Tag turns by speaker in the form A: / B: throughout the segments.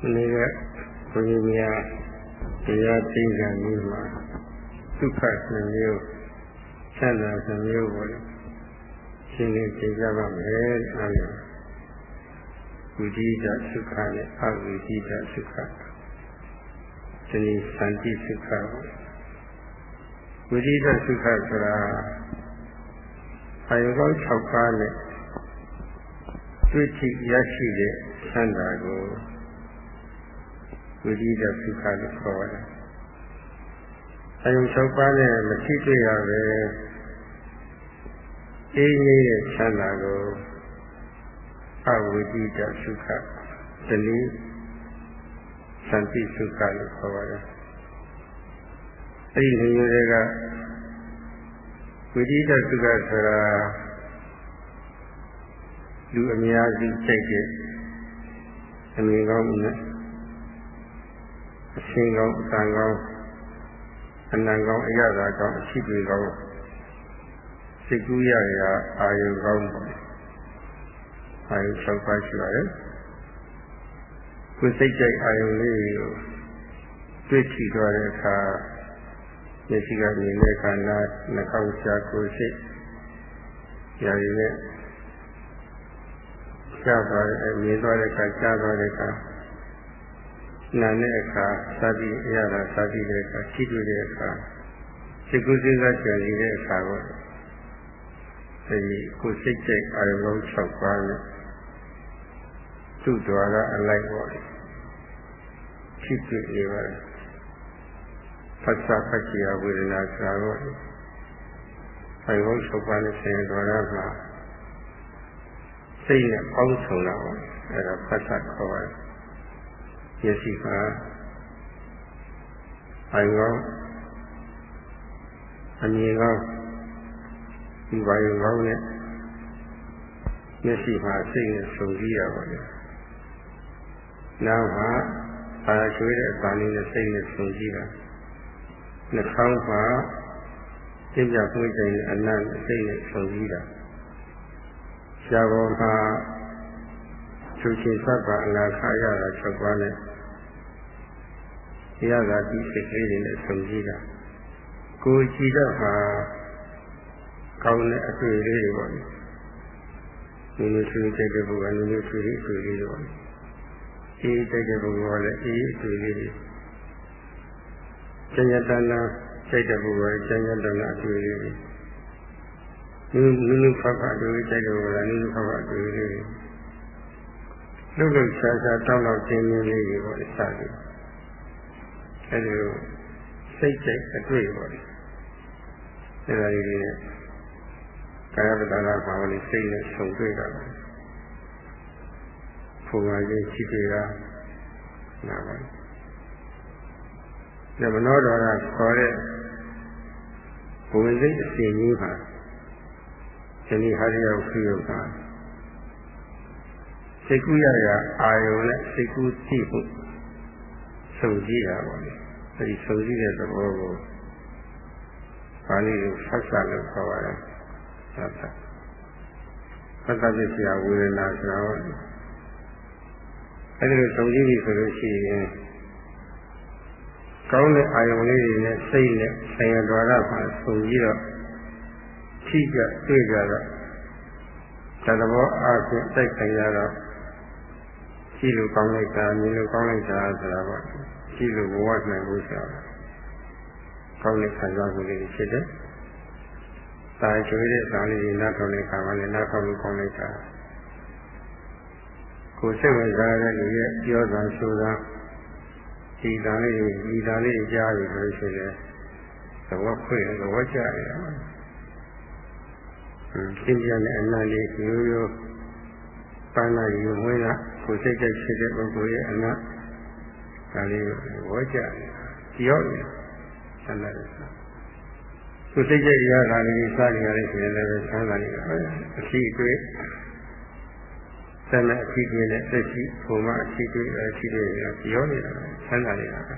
A: ဒီနေ့ကဘုရားများတရားသိက္ခာမျိုးမှာဒုက္ခနှမျိုးချမ်းသာနှမျိုးပေါ်လေရှင်းလင်းသိကြပါမယ်အားရဝိဓိတသုခနဲ့အဝိဓိတသုခဒီနေ့သန္တိသုခဝိဓိတသုခဆိုတာအယုကော6ပါးနဲ့တွေ့ထိရရှိတဲ့ချမ်းသာကို ဝိရိယသုခလို့ခေါ်ရတယ်။အယုံ၆ပါးနဲ့မထိတွေ့ရပဲအေးငြိတဲ့ချမ်းသာကိုအဝိရိယသုခဒီနည်းသံတိသုခလို့ခေါ်ရတယ်။အဲဒီနေရာတွေကဝိရိယသုခဆိုတာလူအများကြီးစိတ်တဲ့အမြင်ကောင်းနဲ့ အရှင်းကောင်းအတန်ကောင်းအနံကောင်းအရသာကောင်းအရှိတွေကောင်းစိတ်ကူးရရအာယုကောင်းပေါ့အာယု၆ပါးရှိပါတယ်ကိုယ်စိတ်ကြိုက်အာယုလေးကိုတွေ့ထိသွားတဲ့အခါမျက်စိကမြင်တဲ့ခန္ဓာနှာခေါင်းရှားကိုယ်စိတ်ရာရည်နဲ့ကြားသွားတဲ့မြင်သွားတဲ့အခါကြားသွားတဲ့အခါ နာတဲ့အခါသာတိအရသာသာတိတဲ့အခါရှိတွေ့တဲ့အခါစိတ်ကူးစဉ်းစားကြံစည်တဲ့အခါကိုအဲဒီကိုစိတ်ကြိတ်အာရုံလုံး6ပါးနဲ့သူ့တော်ကအလိုက်ပေါ်တယ်ရှိတွေ့နေပါတယ်ဖတ်စာဖတ်ကြဝေဒနာစာတော့အာရုံ6ပါးနဲ့ဆင်တော်ရမှာစိတ်နဲ့ပေါင်းစုံတာပေါ့အဲဒါဖတ်စာခေါ်ပါတယ် မျက်စိမှာအိုင်ကောင်းအမြင်ကောင်းဒီပါရုံကောင်းနဲ့မျက်စိမှာစိတ်နဲ့ဆုံကြည့်ရပါလေနောက်မှာအာချွေးတဲ့အပန်းလေးနဲ့စိတ်နဲ့ဆုံကြည့်တာနှာခေါင်းမှာသိကြပွင့်တဲ့အနံ့စိတ်နဲ့ဆုံကြည့်တာရှားပေါ်မှာ သူရှင်သဗ္ဗအနာခရတာ၆ပါးနဲ့တရားသာဒီစိတ်ကလေးတွေနဲ့ဆုံကြည့်တာကိုကြည့်တော့ဟာကောင်းတဲ့အတွေ့အကြုံတွေပေါ့လေလူလူသူတဲ့ပုဂ္ဂိုလ်ကလူလူသူတွေအတွေ့အကြုံတွေပေါ့လေအေးတဲ့ပုဂ္ဂိုလ်ကလည်းအေးအတွေ့အကြုံတွေကျဉ္ဇတနာစိတ်တဲ့ပုဂ္ဂိုလ်ကကျဉ္ဇတနာအတွေ့အကြုံတွေလူလူဖတ်ဖတ်အတွေ့အကြုံတွေကလူလူဖတ်ဖတ်အတွေ့အကြုံတွေ လှုပ်လှုပ်ရှားရှားတောင်းတော့ခြင်းလေးတွေပေါ့လေစသည်အဲဒီလိုစိတ်ကြိတ်အတွေ့ပေါ့လေအဲဒါလေးတွေကာယပဒါနာပါဝင်စိတ်နဲ့ဆုံတွေ့တာပါဖုံပါခြင်းရှိသေးတာနာပါဒီမနောတော်ကခေါ်တဲ့ဘုံစိတ်အစဉ်ကြီးပါဒီနေ့ဟာရရောက်ဖြစ်ရောက်တာ စိတ်ကူးရရအာယုံနဲ့စိတ်ကူးသိဖို့ဆုံကြည့်တာပေါ့လေအဲဒီဆုံကြည့်တဲ့သဘောကိုပါဠိလိုဖတ်စာလို့ခေါ်ပါတယ်ဖတ်စာဖတ်စာပြည့်စရာဝေဒနာဆိုတော့အဲဒီလိုဆုံကြည့်ပြီဆိုလို့ရှိရင်ကောင်းတဲ့အာယုံလေးတွေနဲ့စိတ်နဲ့ဆံရတော်ရပါဆုံကြည့်တော့ထိကြတွေ့ကြတော့သတဘောအားဖြင့်တိုက်ခိုင်ရတော့ ရှိလို့ကောင်းလိုက်တာမြင်လို့ကောင်းလိုက်တာဆိုတာပေါ့ရှိလို့ဘဝနိုင်ဖို့ဆိုတာကောင်းတဲ့ခံစားမှုလေးဖြစ်တယ်။တာချွေးတဲ့ဇာလေးတွေနားထောင်တဲ့အခါမှာလည်းနားထောင်လို့ကောင်းလိုက်တာကိုယ်စိတ်ဝင်စားတဲ့လူရဲ့ပြောတာဆိုတာဒီတန်လေးတွေဒီတန်လေးတွေကြားပြီဆိုလို့ရှိရင်သဘောဖွင့်သဘောကျတယ်။ရှင်းပြတဲ့အနံ့လေးရိုးရိုးပန်းလာယူမွေးလာ ကိုယ်စိတ်ကြိုက်ဖြစ်တဲ့ပုဂ္ဂိုလ်ရဲ့အနတ်ဒါလေးဝေါ်ကြတယ်ကြောက်တယ်ဆန္ဒတယ်ကိုယ်စိတ်ကြိုက်ရတာလေးစားနေရတဲ့ဆိုရင်လည်းဆန္ဒနေပါပဲအရှိအတွေ့ဆန္ဒအရှိတွေ့နဲ့သက်ရှိဘုံမအရှိတွေ့အရှိတွေ့ရကြောက်နေတာဆန္ဒနေတာပဲ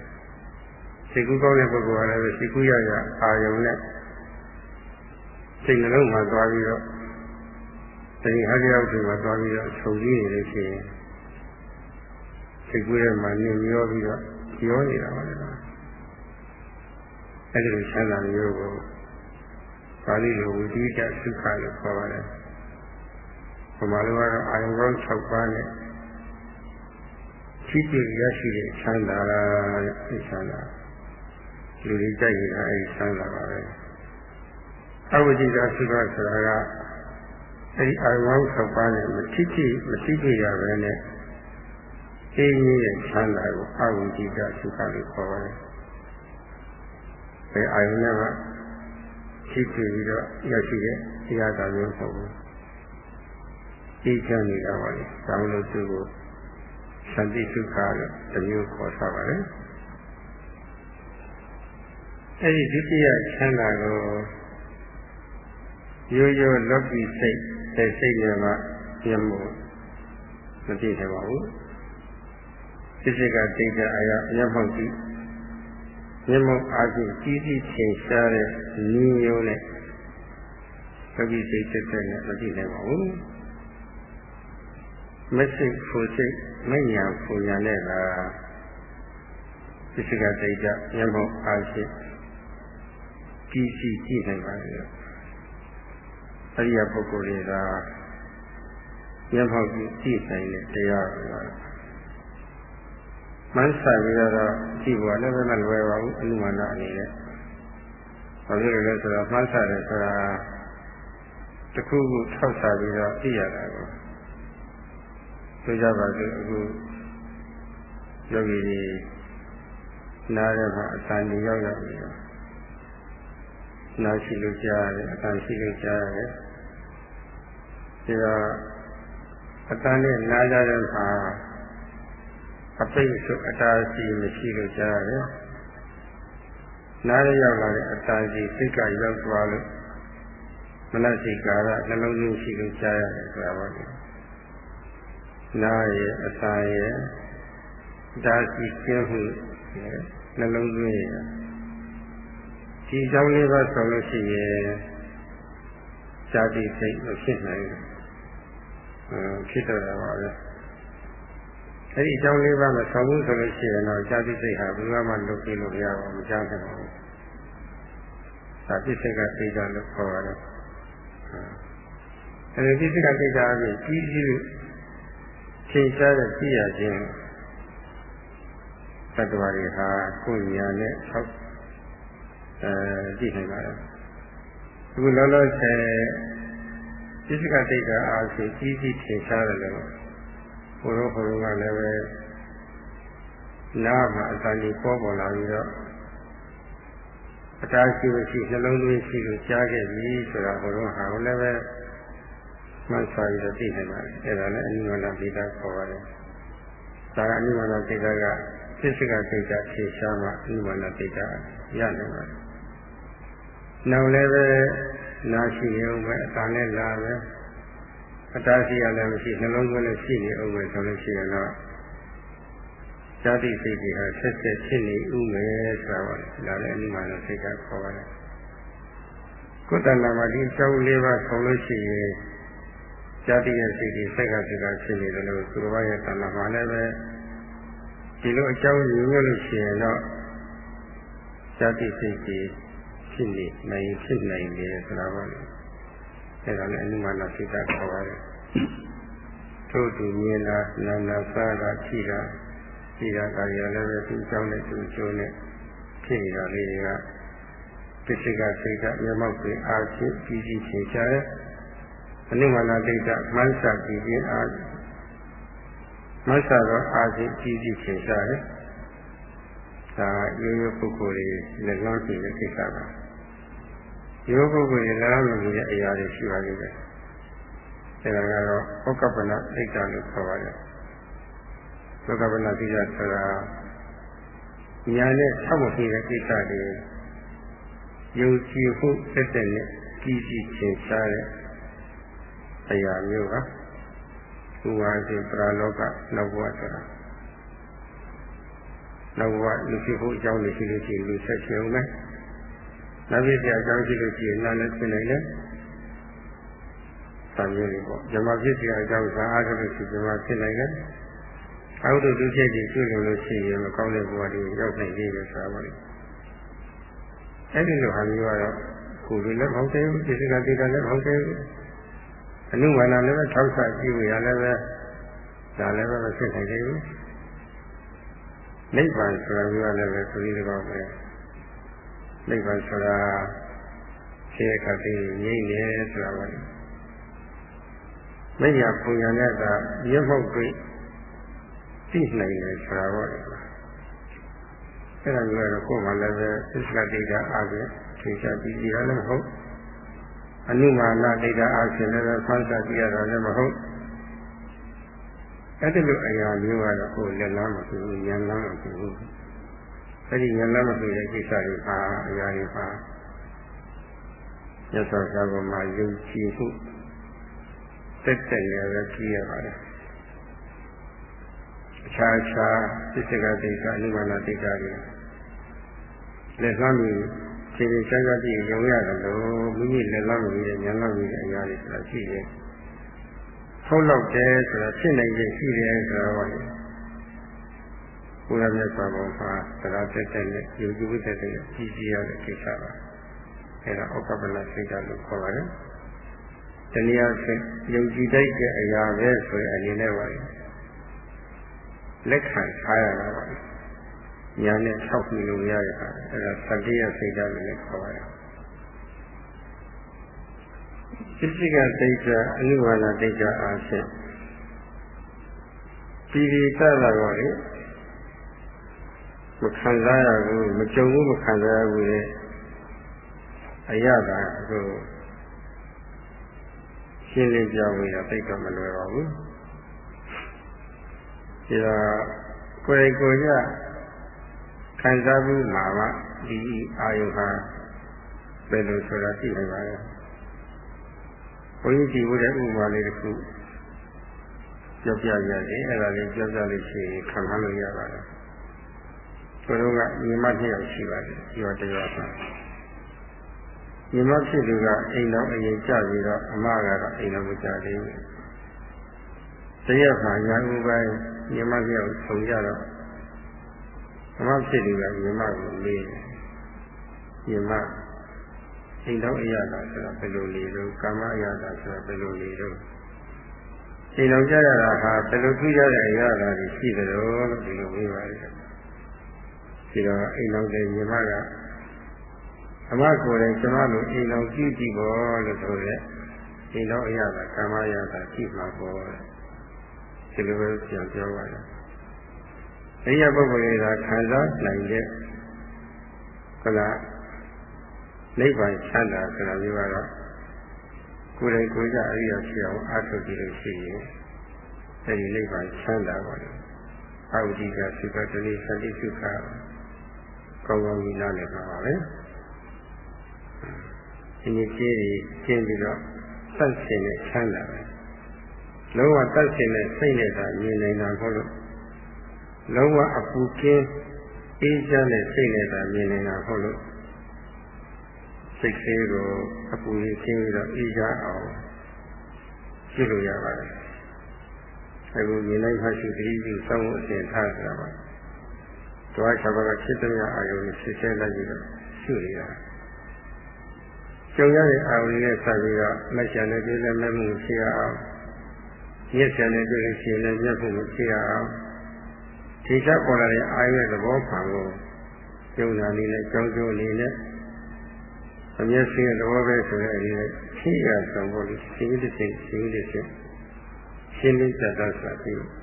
A: စိတ်ကူးကောင်းတဲ့ပုဂ္ဂိုလ်ကလည်းစိတ်ကူးရရအာယုံနဲ့စိတ်နှလုံးမှာသွားပြီးတော့တတိဟာကြောက်ဒီမှာသွားပြီးတော့ဆုံကြည့်နေလို့ရှိရင် စိတ်ကူးထဲမှာနေမျောပြီးတော့ပြောနေတာပါလေအဲဒီလိုချမ်းသာမျိုးကိုပါဠိလိုဝိတိကသုခလို့ခေါ်ပါတယ်။ဘုမာလိုကတော့အာယုံကောင်း6ပါးနဲ့ရှိတိရရှိတဲ့ချမ်းသာတဲ့ချမ်းသာလူတွေကြိုက်ရင်အဲဒီချမ်းသာပါပဲ။အဝိတိကသုခဆိုတာကအဲဒီအာယုံကောင်း6ပါးနဲ့မထိထိမထိထိရပဲနဲ့ အေးကြီးတဲ့ချမ်းသာကိုအဝိတိကသုခလို့ခေါ်ပါတယ်။အဲအာယုံနဲ့ကရှိပြီးတော့ရရှိတဲ့တရားတော်မျိုးမဟုတ်ဘူး။သိချမ်းနေတာပါလေ။ဒါလို့သူကိုသံတိသုခလို့တမျိုးခေါ်ထားပါတယ်။အဲဒီဒုတိယချမ်းသာကိုရိုးရိုးလောကီစိတ်တဲ့စိတ်တွေမှာပြမှုမသိနိုင်ပါဘူး။ စိတ်ကတိတ်တဲ့အရာအရမောက်ကြည့်မျက်မှောက်အားဖြင့်ကြီးကြီးထင်ရှားတဲ့နည်းမျိုးနဲ့သတိစိတ်သက်သက်နဲ့မကြည့်နိုင်ပါဘူးမစိတ်ဖူစိတ်မညာဖူညာနဲ့ကပစ္စကတိတ်ကမျက်မှောက်အားဖြင့်ကြီးကြီးကြည့်နိုင်ပါလေအရိယပုဂ္ဂိုလ်တွေကမျက်မှောက်ကြည့်နိုင်တဲ့တရားပါ မှန်းဆပြီးတော့ကြည့်ဖို့လည်းမလွယ်ပါဘူးအနုမာနအနေနဲ့။ဘာဖြစ်လို့လဲဆိုတော့မှန်းဆတယ်ဆိုတာတခုခုထောက်ဆပြီးတော့သိရတာကိုဆိုကြပါစို့အခုယောဂီတွေနားထဲမှာအတန်ကြီးရောက်ရောက်ပြီးတော့နားရှိလို့ကြားရတယ်အတန်ရှိလို့ကြားရတယ်ဒီတော့အတန်နဲ့နားကြတဲ့အခါ အပိတ်ဆိုအတားစီမရှိလို့ကြားရတယ်။နားရရောက်လာတဲ့အတားစီစိတ်ကရောက်သွားလို့မနစိကာရနှလုံးသွင်းရှိလို့ကြားရတယ်ဆိုတာပါလေ။နားရဲ့အတားရဲ့ဒါစီကျင်းမှုနှလုံးသွင်းရဒီကြောင့်လေးပါဆိုလို့ရှိရင်ဇာတိစိတ်မဖြစ်နိုင်ဘူး။ဖြစ်တော့တာပါပဲ။ အဲ့ဒီအကြောင်းလေးပါးမဆောင်ဘူးဆိုလို့ရှိရင်တော့ဇာတိစိတ်ဟာဘယ်တော့မှလွတ်ပြေးလို့မရပါဘူးမကြောက်နိုင်ပါဘူး။ဒါပြစ္ဆေကသိကြလို့ခေါ်ရတယ်။အဲဒီပြစ္ဆေကသိကြအပြင်ကြီးကြီးချိန်ရှားတဲ့ကြည့်ရခြင်းသတ္တဝါတွေဟာကိုယ်ညာနဲ့ဆောက်အဲကြည့်နိုင်ပါတယ်။အခုလောလောဆယ်ပြစ္ဆေကသိကြအားဖြင့်ကြီးကြီးချိန်ရှားတယ်လို့ ဘုရောဘုရောကလည်းပဲနားမှာအတန်ကြီးပေါ်ပေါ်လာပြီးတော့အတားရှိရှိနှလုံးသွင်းရှိလို့ကြားခဲ့ပြီဆိုတာဘုရောဟာလည်းပဲမှတ်စာပြီးတော့သိနေပါတယ်အဲ့ဒါလည်းအနိမန္တပိတာခေါ်ပါတယ်ဒါကအနိမန္တပိတာကသစ္စကပိတာဖြေရှားမှအနိမန္တပိတာရနိုင်ပါတယ်နောက်လည်းပဲနာရှိရုံပဲအတန်နဲ့လာပဲ အတားရှိရလည်းမရှိနှလုံးသွင်းလည်းရှိနေအောင်ပဲဆိုလို့ရှိရင်တော့ဇာတိစိတ်တွေဟာဆက်ဆက်ဖြစ်နေဥမယ်ဆိုတာပါဒါလည်းအနိမန္တစိတ်ကခေါ်ပါတယ်ကုသလမှာဒီအကြောင်းလေးပါဆောင်းလို့ရှိရင်ဇာတိရဲ့စိတ်တွေဆက်ကစကဖြစ်နေတယ်လို့သူတော်ဘာရဲ့တဏ္ဍာမှာလည်းပဲဒီလိုအကြောင်းယူလို့ရှိရင်တော့ဇာတိစိတ်တွေဖြစ်နေနိုင်ဖြစ်နိုင်တယ်ဆိုတာပါလေ အဲဒါလည်းအနုမာနစိတ်ကခေါ်ပါတယ်ထို့သူမြင်တာနာနာစားတာဖြီးတာဖြီးတာကာရလည်းပဲသူ့ကြောင့်နဲ့သူ့ကျိုးနဲ့ဖြစ်နေတာလေးတွေကပစ္စည်းကစိတ်ကမျက်မှောက်တွေအားဖြင့်ကြီးကြီးချင်ရှားတဲ့အနုမာနစိတ်ကမှန်းဆကြည့်ခြင်းအားမှန်းဆတော့အားဖြင့်ကြီးကြီးချင်ရှားတယ်ဒါရိုးရိုးပုဂ္ဂိုလ်တွေလက်လွန်ကြည့်တဲ့ကိစ္စပါ ယောဂုကိုလည်းလားလို့နေတဲ့အရာတွေရှိပါလိမ့်မယ်။အဲဒါကတော့ဩကပ္ပနာသိက္ခာလို့ခေါ်ပါတယ်။ဩကပ္ပနာသိက္ခာဆိုတာညာနဲ့ဆောက်မဖြစ်တဲ့ကိစ္စတွေယုံကြည်ဖို့တက်တဲ့နဲ့ကြီးကြီးချင်ရှားတဲ့အရာမျိုးပါ။ဥပါဒေပရာလောကနောက်ဘဝဆိုတာနောက်ဘဝလူဖြစ်ဖို့အကြောင်းရှိလို့ရှိရင်လူဆက်ချင်အောင်မယ်။ နောက်ပြည့်စရာအကြောင်းရှိလို့ရှိရင်နားလည်းဖြစ်နိုင်တယ်။သံမျိုးတွေပေါ့။ဇမဖြစ်စရာအကြောင်းသာအားထုတ်လို့ရှိဇမဖြစ်နိုင်တယ်။အောက်တို့ဒုချက်ကြီးကျွလို့လို့ရှိရင်မကောင်းတဲ့ဘဝတွေရောက်နိုင်သေးတယ်ဆိုတာပါလေအဲ့ဒီလိုဟာမျိုးကတော့ကိုယ်လည်းမဟုတ်သေးဘူးစိတ်ကတိကလည်းမဟုတ်သေးဘူးအနုမာနလည်းပဲထောက်ဆကြည့်ရလည်းပဲဒါလည်းပဲမဖြစ်နိုင်သေးဘူးနိဗ္ဗာန်ဆိုတာမျိုးလည်းပဲဆိုပြီးတော့ပဲ နိဗ္ဗာန်ဆိုတာခြေခတ်ပြီးငြိမ့်နေဆိုတာပါလေမညာပုံညာနဲ့ကရမောက်တွေ့သိနိုင်တယ်ဆိုတာပေါ့လေအဲ့ဒါမျိုးတော့ကိုယ်မှလည်းပဲသစ္စာတိကအားဖြင့်သင်္ချာပြီးကြရလည်းမဟုတ်အနုမာနတိကအားဖြင့်လည်းဖန်ဆာကြည့်ရတာလည်းမဟုတ်အဲ့ဒီလိုအရာမျိုးကတော့ကိုယ်လက်လမ်းမဖြစ်ဘူးဉာဏ်လမ်းမဖြစ်ဘူး အဲ့ဒီဉာဏ်လမ်းမဖြစ်တဲ့ကိစ္စတွေပါအရာတွေပါရသော်သာကမှာယုံကြည်မှုတက်တက်ရရကြည့်ရပါတယ်အခြားခြားသစ္စကတိကအနုမာနတိကတွေလက်လမ်းပြီးခြေခြေချာချာကြည့်ရုံရတယ်လို့မိမိလက်လမ်းပြီးတဲ့ဉာဏ်လမ်းပြီးတဲ့အရာတွေဆိုတာရှိတယ်ထုတ်လောက်တယ်ဆိုတာဖြစ်နိုင်ခြင်းရှိတယ်ဆိုတာပါလေ ဘုရားမြတ်စွာဘုရားတရားတက်တဲ့နဲ့ယုံကြည်ဝိတ္တတဲ့ကြီးကြီးရတဲ့ကိစ္စပါအဲဒါဩကပလစိတ်ဓာတ်လို့ခေါ်ပါတယ်တနည်းအားဖြင့်ယုံကြည်တတ်တဲ့အရာပဲဆိုတဲ့အနေနဲ့ပါလေလက်ခံထားရတာပါညာနဲ့ဆောက်ပြီးလို့ရရတာအဲဒါသတိယစိတ်ဓာတ်လို့လည်းခေါ်ပါတယ်စိစိကတိတ်ကအနုဘာနာတိတ်ကအားဖြင့်ဒီဒီတတ်လာတော့လေ မခံစားရဘူးမကြုံဘူးမခံစားရဘူးလေအရသာကိုရှင်းလင်းပြဖို့ရသိတော့မလွယ်ပါဘူးဒီတော့ကိုယ်ကိုယ်ရခံစားမှုမှာမှဒီအာယုဟာဘယ်လိုဆိုတာသိနိုင်ပါလဲဘုန်းကြီးကြည့်ဖို့တဲ့ဥပမာလေးတစ်ခုပြောပြရတယ်အဲ့ဒါလေးပြောပြလို့ရှိရင်ခံမှန်းလို့ရပါတယ် ကိုယ်တို့ကညီမတစ်ယောက်ရှိပါတယ်ဒီတော့တရားပါညီမဖြစ်သူကအိမ်တော်အရင်ကြပြီးတော့အမကတော့အိမ်တော်မကြသေးဘူးတရက်ခါညာဥပိုင်းညီမပြောက်ဆုံကြတော့အမဖြစ်သူကညီမကိုလေးညီမအိမ်တော်အရသာဆိုတာဘယ်လိုနေလို့ကာမအရသာဆိုတာဘယ်လိုနေလို့အိမ်တော်ကြရတာဟာဘယ်လိုထူးခြားတဲ့အရာတွေရှိသလဲလို့ဒီလိုပြောပါလိမ့် ဒီတော့အိမ်တော်တဲ့ညီမကအမကိုယ်လည်းကျမလိုအိမ်တော်ကြည့်ကြည့်ပေါ်လို့ဆိုရဲအိမ်တော်အရသာကာမအရသာရှိမှာပေါ်ဒီလိုပဲပြန်ပြောပါလားအရိယပုဂ္ဂိုလ်တွေကခံစားနိုင်တဲ့ခလားနိဗ္ဗာန်ချမ်းသာဆိုတာမျိုးကတော့ကိုယ်တိုင်ကိုယ်ကြအရိယာဖြစ်အောင်အားထုတ်ကြည့်လို့ရှိရင်အဲဒီနိဗ္ဗာန်ချမ်းသာပါလေအာဝတိကသုခတတိသတိသုခ ကောင်းကောင်းကြီးနားလည်ပါပါပဲဒီနေ့ကြီးကြီးကျင်းပြီးတော့သတ်ရှင်နဲ့ချမ်းသာတယ်လုံးဝသတ်ရှင်တဲ့စိတ်နဲ့သာမြင်နေတာဟုတ်လို့လုံးဝအပူကင်းအေးချမ်းတဲ့စိတ်နဲ့သာမြင်နေတာဟုတ်လို့စိတ်ကလေးကိုအပူကြီးခင်းပြီးတော့အေးချအောင်ကြည့်လို့ရပါတယ်အခုမြင်လိုက်မှရှိသတိပြုစောင့်ဖို့အစဉ်ထားကြပါ တွားချပါကဖြစ်တဲ့အာယုံကိုစစ်ဆဲလိုက်ပြီးတော့ရှုနေတာကြုံရတဲ့အာယုံနဲ့ဆက်ပြီးတော့မရှံတဲ့ပြည့်လည်းမဲ့မှုရှိအောင်မျက်စံနဲ့တွေ့လို့ရှိရင်လည်းမျက်ဖို့မရှိရအောင်ထိချပေါ်လာတဲ့အာရဲ့သဘောခံကိုကျုံနာနေနဲ့ကြောင်းကျိုးအနေနဲ့အမျက်ရှိတဲ့သဘောပဲဆိုတဲ့အနေနဲ့ရှိရဆောင်ဖို့လို့ရှိတဲ့စိတ်ရှိတဲ့စိတ်ရှင်းလင်းကြတာဆိုတာပြီး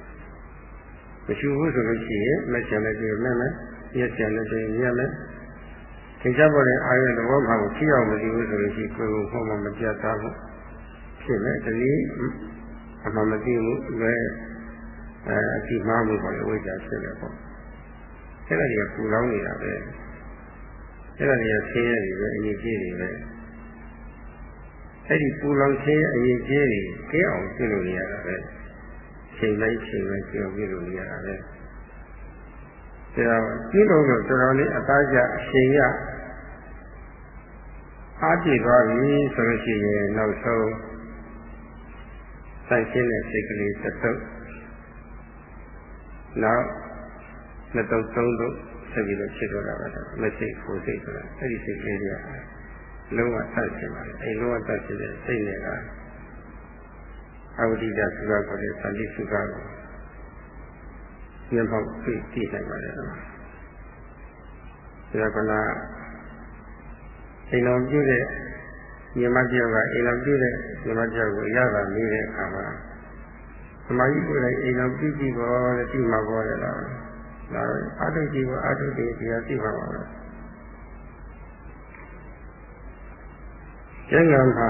A: မရှိဘူးဆိုလို့ရှိရင်မျက်စံနဲ့တွေ့မဲ့မယ်မျက်စံနဲ့တွေ့မျက်မယ်ထိချပေါ်တဲ့အာရဲ့သဘောခံကိုရှိအောင်မသိဘူးဆိုလို့ရှိရင်ကိုယ်ကိုမှမပြတ်သားဘူးဖြစ်မယ်တနည်းအမှန်မသိဘူးလွယ်အဲအတိမှားမှုပေါ့လေဝိဇ္ဇာဖြစ်တယ်ပေါ့အဲ့ဒါတွေကပူလောင်နေတာပဲအဲ့ဒါတွေကဆင်းရဲတွေပဲအရင်ကြီးတွေပဲအဲ့ဒီပူလောင်ဆင်းရဲအရင်ကြီးတွေကျင်းအောင်ပြုလုပ်နေရတာပဲ ချိန်လိုက်ချိန်လိုက်ကျင်းပြုလုပ်နေရတာပဲဒါကျင်းလို့တော့တော်တော်လေးအသားကျအရှင်ရအားကြည့်သွားပြီဆိုလို့ရှိရင်နောက်ဆုံးဆန့်ရှင်းတဲ့စိတ်ကလေးသတ်နောက်နှစ်တုံးသုံးတုံးဆက်ပြီးတော့ဖြစ်တော့တာပါတော့မစိတ်ကိုစိတ်ဆိုတာအဲ့ဒီစိတ်ကလေးတွေကလုံးဝတတ်ရှင်ပါလေအဲ့လုံးဝတတ်ရှင်တဲ့စိတ်နဲ့က အဝတိဒသုခကိုလည်းသံတိသုခကိုဉာဏ်ပေါက်သိသိနိုင်ပါလေ။ဒါကလည်းအိမ်တော်ပြုတဲ့ညီမတယောက်ကအိမ်တော်ပြုတဲ့ညီမတယောက်ကိုရတာမိတဲ့အခါမှာသမာဓိကိုလည်းအိမ်တော်ပြုကြည့်ပေါ်တဲ့ဒီမှာပေါ်တယ်လား။ဒါအာထုကြည့်ပေါ်အာထုကြည့်တရားသိပါပါတော့။ကျန်ကမှာ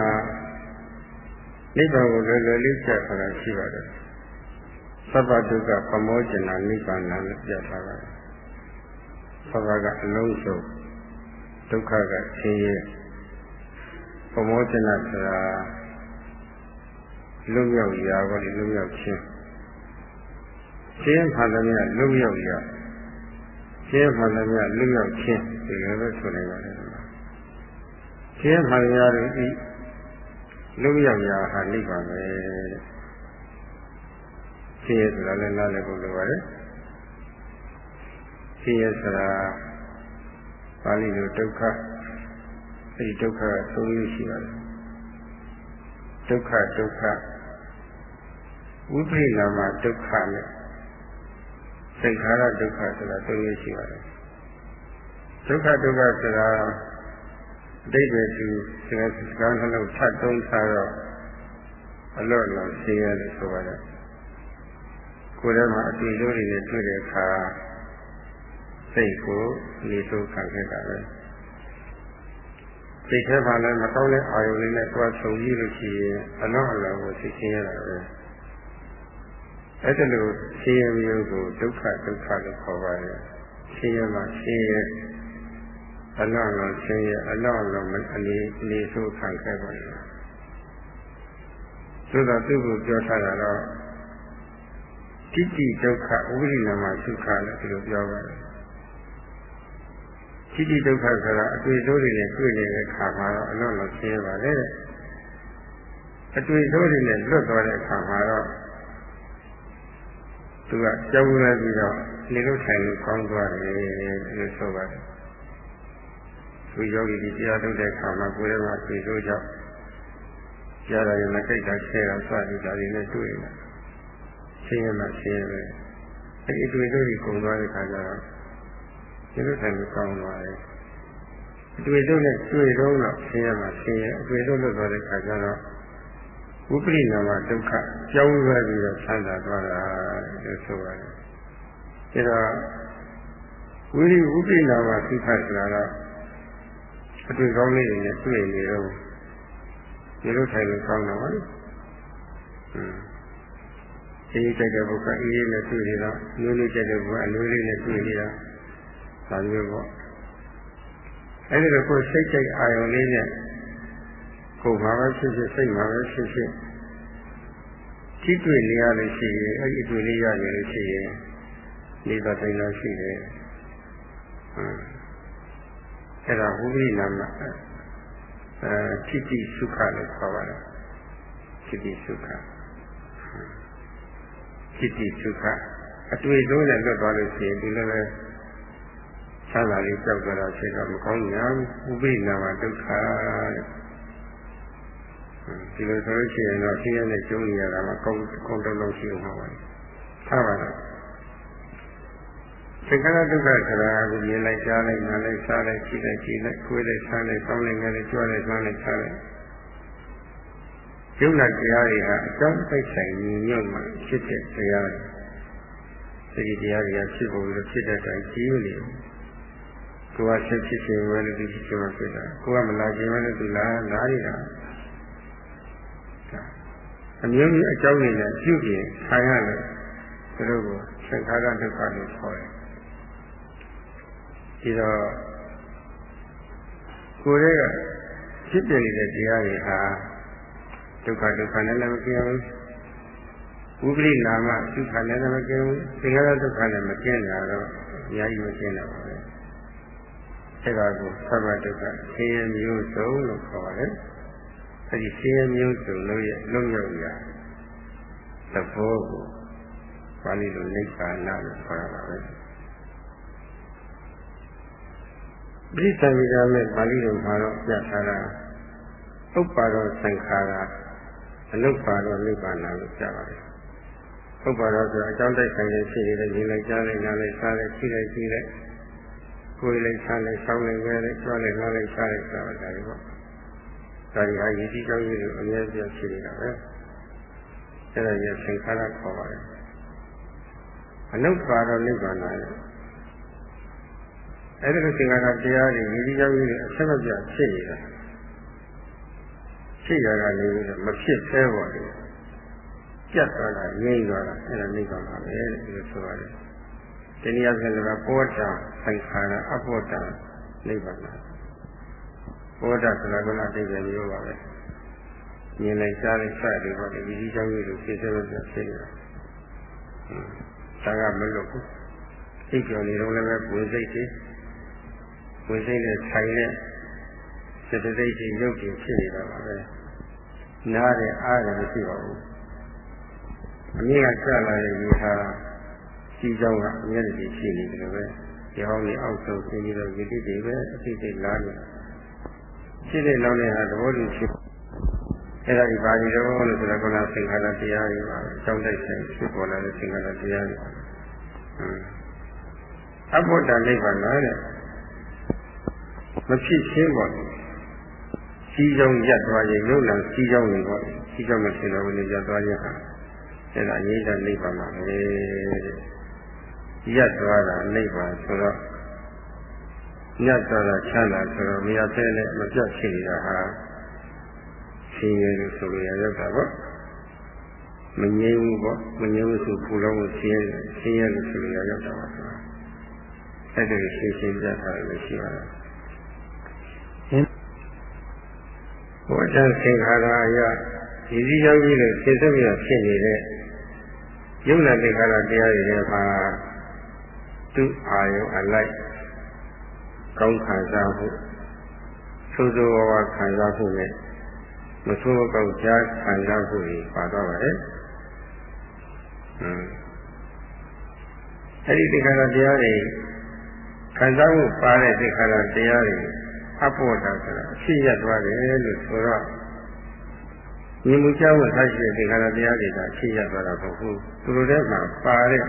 A: နိဗ္ဗာန်ကိုလွယ်လွယ်လေးချက်ဆိုတာရှိပါတယ်။သဗ္ဗဒုက္ခပမောဇနာနိဗ္ဗာန်လို့ပြထားပါတယ်။သဗ္ဗကအလုံးစုံဒုက္ခကဆင်းရဲပမောဇနာဆိုတာလွတ်မြောက်ရာကိုလွတ်မြောက်ခြင်းရှင်းဖန်သမျှလွတ်မြောက်ရာရှင်းဖန်သမျှလွတ်မြောက်ခြင်းဒီလိုပဲဆိုနိုင်ပါတယ်။ရှင်းဖန်သမျှတို့ဤ လွတ်မြောက်ရာဟာနိဗ္ဗာန်ပဲဆင်းရဲဆိုတာလည်းနားလည်ဖို့လိုပါတယ်ဆင်းရဲဆိုတာပါဠိလိုဒုက္ခအဲဒီဒုက္ခကသုံးမျိုးရှိပါတယ်ဒုက္ခဒုက္ခဝိပရိနာမဒုက္ခနဲ့သင်္ခါရဒုက္ခဆိုတာသုံးမျိုးရှိပါတယ်ဒုက္ခဒုက္ခဆိုတာ အတိတ်ပဲသူစကားစကားနှလုံးထပ်သုံးထားတော့အလော့လောဆင်းရဲလို့ဆိုပါတယ်ကိုယ်ထဲမှာအတူတူတွေနဲ့တွေ့တဲ့အခါစိတ်ကိုနေဆိုခံခဲ့တာပဲစိတ်ထဲမှာလည်းမကောင်းတဲ့အာယုန်လေးနဲ့တွားဆုံကြည့်လို့ရှိရင်အလော့အလောကိုသိချင်းရတာပဲအဲ့ဒါလိုဆင်းရဲမျိုးကိုဒုက္ခဒုက္ခလို့ခေါ်ပါတယ်ဆင်းရဲမှာဆင်းရဲ အလော့အလောဆင်းရဲအလော့အလောအနေနေဆိုခံခဲ့ပါလေသို့တော့သူ့ကိုပြောထားတာတော့တိတိဒုက္ခဝိရိယမဒုက္ခလို့ဒီလိုပြောပါတယ်တိတိဒုက္ခဆိုတာအတွေ့အကြုံတွေနဲ့တွေ့နေတဲ့အခါမှာတော့အလွန်လို့ရှင်းပါလေအတွေ့အကြုံတွေနဲ့လွတ်သွားတဲ့အခါမှာတော့သူကကြောက်လာပြီးတော့နေလို့ထိုင်လို့ကောင်းသွားတယ်လို့ဆိုပါတယ် သူယောဂီဒီတရားထုတ်တဲ့အခါမှာကိုယ်ထဲမှာသိဆိုးကြောင့်ကြားရရင်လည်းကြိတ်တာချဲတာစသည်ဒါတွေနဲ့တွေ့နေတာဆင်းရဲမှဆင်းရဲပဲအဲ့ဒီအတွေ့အကြုံကြီးကုန်သွားတဲ့ခါကျတော့ဒီလိုထိုင်ပြီးကောင်းသွားတယ်အတွေ့အကြုံနဲ့တွေ့တော့တော့ဆင်းရဲမှဆင်းရဲအတွေ့အကြုံလွတ်သွားတဲ့ခါကျတော့ဝိပရိနာမဒုက္ခကြောင်းသွားပြီးတော့ဆန္ဒသွားတာလို့ဆိုပါတယ်ဒါတော့ဝိရိဝိပရိနာမဒုက္ခဆိုတာတော့ အတွေ့ကောင်းလေးတွေနဲ့တွေ့နေတော့ဒီလိုထိုင်လို့ကောင်းတော့ပါလေอืมအေးကြတဲ့ဘုကအေးနဲ့တွေ့နေတာမျိုးလေးကြတဲ့ဘုကအမျိုးလေးနဲ့တွေ့နေတာဒါမျိုးပေါ့အဲ့ဒီတော့ကိုယ်စိတ်ကြိုက်အာယုံလေးနဲ့ကိုယ်မှာပဲဖြစ်ဖြစ်စိတ်မှာပဲဖြစ်ဖြစ်ကြည့်တွေ့နေရလို့ရှိရင်အဲ့ဒီတွေ့လေးရရလို့ရှိရင်နေတော့တိုင်းတော့ရှိတယ်ဟုတ် အဲ့ဒါဝိပရိနာမအဲတိတိစုခလို့ခေါ်ပါတယ်တိတိစုခတိတိစုခအတွေ့အကြုံနဲ့လွတ်သွားလို့ရှိရင်ဒီလိုပဲဆန္ဒလေးကြောက်ကြတာဖြစ်တော့မကောင်းညာဥပိ္ပနာမဒုက္ခဒီလိုဆိုလို့ရှိရင်တော့ရှင်းရတဲ့ကျုံနေရတာမှကောင်းကောင်းတော့လို့ရှိမှာပါထားပါတော့ သင်္ခါရဒုက္ခဆိုတာကိုမြင်လိုက်ကြားလိုက်နားလိုက်စားလိုက်ကြည့်လိုက်ကြည့်လိုက်ကိုယ်လိုက်စားလိုက်ကောင်းလိုက်ငယ်လိုက်ကြွလိုက်စားလိုက်စားလိုက်ယုံနာတရားတွေဟာအကြောင်းပိတ်ဆိုင်ညီညွတ်မှဖြစ်တဲ့တရားတွေဒီတရားတွေကဖြစ်ပေါ်ပြီးဖြစ်တဲ့တိုင်ကြီးနေတယ်ကိုယ်ကဆက်ဖြစ်ခြင်းပဲလို့ဒီဖြစ်ခြင်းမှဖြစ်တာကိုယ်ကမလာခြင်းပဲလို့ဒီလာလာရတာအမျိုးမျိုးအကြောင်းတွေနဲ့ပြုပြင်ခံရတယ်သူတို့ကိုသင်္ခါရဒုက္ခလို့ခေါ်တယ် ဒီတော့ကိုယ်ရဲ့ဖြစ်ပြနေတဲ့တရားတွေဟာဒုက္ခဒုက္ခနဲ့လည်းမကင်းဘူးဝိပရိနာမဒုက္ခနဲ့လည်းမကင်းဘူးသင်္ခါရဒုက္ခနဲ့မကင်းတာတော့အများကြီးမကင်းတော့ပါဘူးအဲဒါကိုသဗ္ဗဒုက္ခဆင်းရဲမျိုးစုံလို့ခေါ်ပါတယ်အဲဒီဆင်းရဲမျိုးစုံလို့ရဲ့လုံးရောက်ရာသဘောကိုဘပါဠိလိုနိဗ္ဗာန်လို့ခေါ်တာပါပဲ ပြိဿဝိဒမဲ့ပါဠိလိုမှာတော့ပြထားတာဥပ္ပါဒောသင်္ခါရအနုပါဒောနိဗ္ဗာန်လို့ပြပါတယ်ဥပ္ပါဒောဆိုအကြောင်းတိုက်ဆိုင်တဲ့ဖြစ်နေတဲ့ရင်လိုက်ကြားလိုက်နားလိုက်စားလိုက်ရှိလိုက်ရှိလိုက်ကိုယ်လိုက်စားလိုက်ဆောင်းလိုက်ဝဲလိုက်ကြွားလိုက်နားလိုက်စားလိုက်ဆိုတာဒါတွေပေါ့ဒါတွေဟာရည်ကြီးကြောင်းကြီးလိုအများကြီးဖြစ်နေတာပဲအဲ့ဒါကြီးသင်္ခါရခေါ်ပါတယ်အနုပါဒနိဗ္ဗာန်ရဲ့ အဲ့ဒီလိုသင်္ခါရတရားတွေရည်ကြီးကြောင်းကြီးတွေအဆက်မပြတ်ဖြစ်နေတာဖြစ်ရတာလည်းမဖြစ်သေးပါဘူးပြတ်သွားတာငြိမ့်သွားတာအဲ့ဒါနိဗ္ဗာန်ပါပဲတဲ့ဒီလိုဆိုပါတယ်တနည်းအားဖြင့်ကပောတာသင်္ခါရအပောတာနိဗ္ဗာန်ပောတာဆိုတာကအတိတ်ပဲမျိုးပါပဲမြင်လိုက်ကြားလိုက်စတယ်ပေါ့ဒီဒီကြောင့်ကြီးလို့ဖြစ်စေလို့ဖြစ်နေတာဒါကမလွတ်ဘူးစိတ်ကြော်နေတော့လည်းပဲဝင်စိတ်တွေ ဝင်စိတ်နဲ့ဆိုင်တဲ့စိတ်စိတ်တွေရုပ်တွေဖြစ်နေတာပါပဲနားတယ်အားတယ်မရှိပါဘူးအမြင့်ကကျလာတဲ့ယူဟာစီကြောင်းကအမြဲတည်းရှိနေတယ်ပဲဒီဟောင်းကြီးအောက်ဆုံးဆင်းပြီးတော့ဝိတိတွေပဲအသိစိတ်လားနေရှိတဲ့လောက်နဲ့ဟာသဘောတူဖြစ်အဲ့ဒါဒီပါဠိတော်လို့ဆိုတော့ခုနသင်္ခါရတရားတွေပါအကြောင်းတိုက်ဆိုင်ဖြစ်ပေါ်လာတဲ့သင်္ခါရတရားတွေအဘုဒ္ဓနိဗ္ဗာန်လားတဲ့ မဖြစ်ချင်းပါဘူးစီးကြောင်းရက်သွားရင်ရုပ်လံစီးကြောင်းနေပေါ့စီးကြောင်းမဖြစ်တော့ဘူးလေရက်သွားရင်ဟာအဲ့ဒါအငြိမ့်တဲ့နိဗ္ဗာန်ပါပဲတဲ့ရက်သွားတာနိဗ္ဗာန်ဆိုတော့ညတ်သွားတာချမ်းသာဆိုတော့မရသေးနဲ့မပြတ်ဖြစ်နေတာဟာရှင်ရဲလို့ဆိုလို့ရရောက်တာပေါ့မငြိမ်းဘူးပေါ့မငြိမ်းဘူးဆိုပူလုံးကိုရှင်ရဲရှင်ရဲလို့ဆိုလို့ရရောက်တာပါဆိုတာအဲ့ဒါကိုရှင်းရှင်းပြထားလို့ရှိပါ တော့ဘုရားသင်္ခါရအရဒီစည်းကြောင်းကြီးလို့ရှင်းစပြဖြစ်နေတဲ့ယုံနာသင်္ခါရတရားတွေထဲမှာသူ့အာယုအလိုက်ကောင်းခံစားမှုသိုးသိုးဝါးဝါခံစားမှုနဲ့မဆိုးကောက်ကြားခံစားမှုတွေပါတော့ပါတယ်။ဟွန်းအဲဒီသင်္ခါရတရားတွေခံစားမှုပါတဲ့သင်္ခါရတရားတွေ အဖို့တာဆိုတာအဖြစ်ရသွားတယ်လို့ဆိုတော့မြင်မှုကြောင့်ဆက်ရှိတဲ့သင်္ခါရတရားတွေကအဖြစ်ရသွားတာမဟုတ်ဘူး။သူတို့ထဲမှာပါတဲ့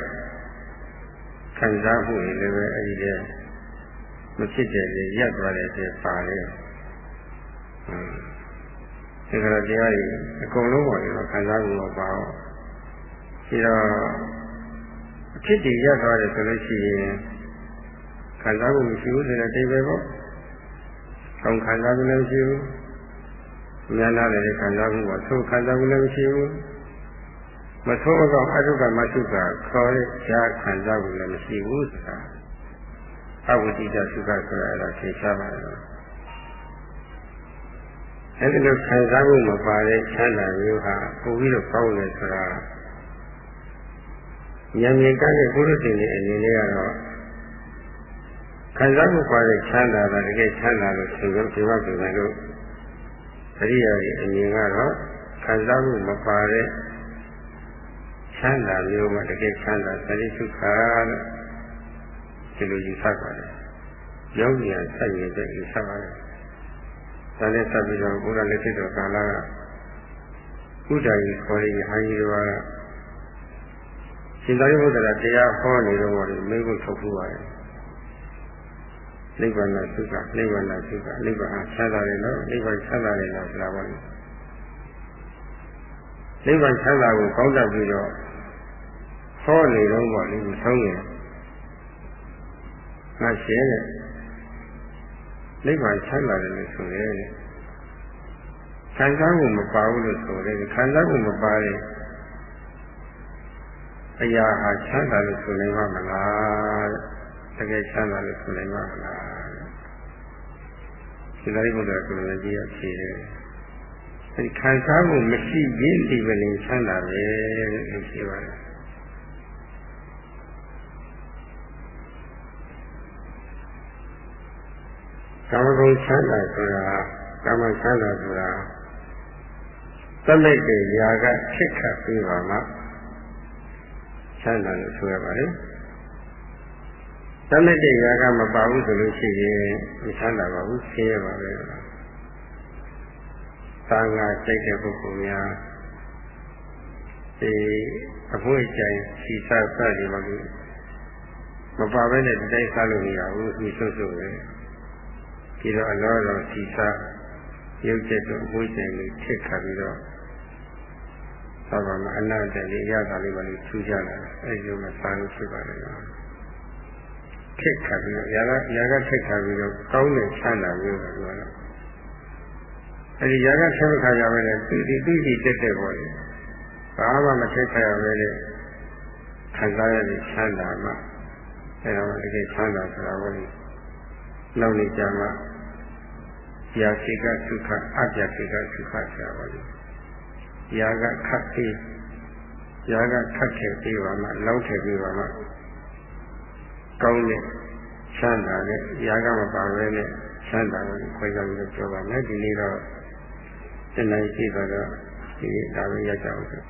A: ခံစားမှုတွေလည်းပဲအဲဒီတည်းမဖြစ်တဲ့လေရပ်သွားတဲ့တည်းပါတယ်။ဟွန်းသင်္ခါရတရားတွေအကုန်လုံးပေါ်နေတော့ခံစားမှုမပါဘူး။ဒီတော့အဖြစ်တည်ရပ်သွားတယ်ဆိုလို့ရှိရင်ခံစားမှုမရှိဘူးဆိုတဲ့အိဗယ်ပေါ့။ ကောင်းခံစားမှုလည်းမရှိဘူး။ဉာဏ်နာလည်းခံစားမှုပေါ့။သို့ခံစားမှုလည်းမရှိဘူး။မဆိုးတော့အတုကမတုကခေါ်တဲ့ဈာခံစားမှုလည်းမရှိဘူးဆိုတာ။အဝိတိတသုခဆိုတာအဲ့ဒါသိရှားပါတယ်။အဲဒီလိုခံစားမှုမပါတဲ့ချမ်းသာမျိုးဟာပိုပြီးတော့ကောင်းတယ်ဆိုတာဉာဏ်မြင်ကတဲ့ဘုရုရှင်ရဲ့အနေနဲ့ကတော့ ခံစားမှုပါတဲ့ချမ်းသာတာတကယ်ချမ်းသာလို့ဆိုတော့ဒီဘက်ပြန်လို့ပရိယာရဲ့အမြင်ကတော့ခံစားမှုမပါတဲ့ချမ်းသာမျိုးမှတကယ်ချမ်းသာသတိစုခါလို့ဒီလိုယူဆပါတယ်။ယောဂီအဆက်ရတဲ့ယူဆပါတယ်။ဒါနဲ့ဆက်ပြီးတော့ဘုရားလက်ထက်တော်ကာလကဥဒ္ဒါယီခေါ်ရည်ဟန်ကြီးတော်ကရှင်သာရိပုတ္တရာတရားဟောနေတော့မင်းကိုထုတ်ဖူးပါတယ် နိဗ္ဗာန်သုခနိဗ္ဗာန်သုခနိဗ္ဗာန်ချမ်းသာတယ်နော်နိဗ္ဗာန်ချမ်းသာတယ်နော်ဆိုတာပါလေနိဗ္ဗာန်ချမ်းသာကိုကောင်းတတ်ပြီးတော့ဟောနေတော့ပေါ့လေဆုံးရင်ငါရှင်းတဲ့နိဗ္ဗာန်ချမ်းသာတယ်လို့ဆိုရဲတဲ့ခံစားမှုမပါဘူးလို့ဆိုတယ်ခံစားမှုမပါတဲ့အရာဟာချမ်းသာလို့ဆိုနိုင်မှာမလားတ ကယ်ချမ်းသာလို့ဆိုနိုင်မှာမလားဒီလိုဘုရားကိုယ်လည်းကြည့်ရဖြေတယ်အဲဒီခံစားမှုမရှိရင်ဒီပဲရင်ချမ်းသာပဲလို့ရှိပါတယ်ကာမဂုဏ်ချမ်းသာဆိုတာကာမချမ်းသာဆိုတာသမိတ်တဲ့ຢာကဖြစ်ခတ်ပြီးပါမှချမ်းသာလို့ဆိုရပါတယ် သမက်တဲ့ရာကမပါဘူးဆိုလို့ရှိရင်မချမ်းသာပါဘူးဆင်းရဲပါပဲ။သာငါစိတ်တဲ့ပုဂ္ဂိုလ်များဒီအဖို့ကြိုင်စီစားစားနေပါလို့မပါဘဲနဲ့တိုက်စားလို့မရဘူးဒီဆိုဆိုပဲ။ဒီတော့အလောတော်စီစားရုပ်ချက်တို့အဖို့ကြိုင်လေးထစ်ခါပြီးတော့သာဘာမှာအနန္တလေးရတာလေးပါလို့ထူးကြတာအဲဒီလိုမှစားလို့ဖြစ်ပါလေ။ ခက်ခါပြီးတော့ຢာကຢာကခက်ခါပြီးတော့ကောင်းတဲ့ချမ်းသာမျိုးပဲပြောတော့အဲဒီຢာကခက်ခါရပဲလေသူဒီသူဒီတက်တဲ့ပေါ်လေဘာမှမခက်ခါရပဲလေခံစားရတဲ့ချမ်းသာမှအဲတော့တကယ်ချမ်းသာဆိုတာဘောလေနောက်နေကြမှာຢာစိကဒုက္ခအပြစိကဒုက္ခဆိုတာဘောလေຢာကခက်သေးຢာကခက်ခဲပြီးပါမှလောက်ထည့်ပြီးပါမှ ကောင်းတဲ့ချမ်းသာတဲ့ຢာကမပါဘဲနဲ့ချမ်းသာကိုခွဲခြားပြီးတော့ပြောပါမယ်ဒီနေ့တော့တဏှာရှိတော့ဒီဒါပဲရကြအောင်ဆို